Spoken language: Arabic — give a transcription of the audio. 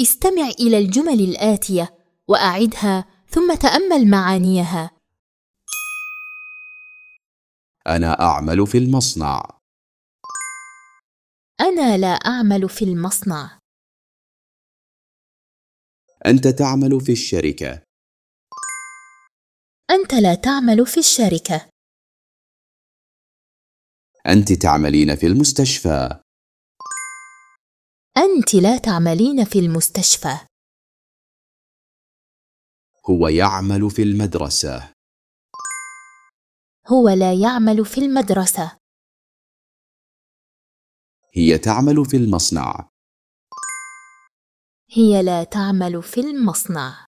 استمع إلى الجمل الآتية وأعدها ثم تأمل معانيها. أنا أعمل في المصنع أنا لا أعمل في المصنع. أنت تعمل في الشركة أنت لا تعمل في الشركة. أنت تعملين في المستشفى أنت لا تعملين في المستشفى. هو يعمل في المدرسة هو لا يعمل في المدرسة. هي تعمل في المصنع هي لا تعمل في المصنع.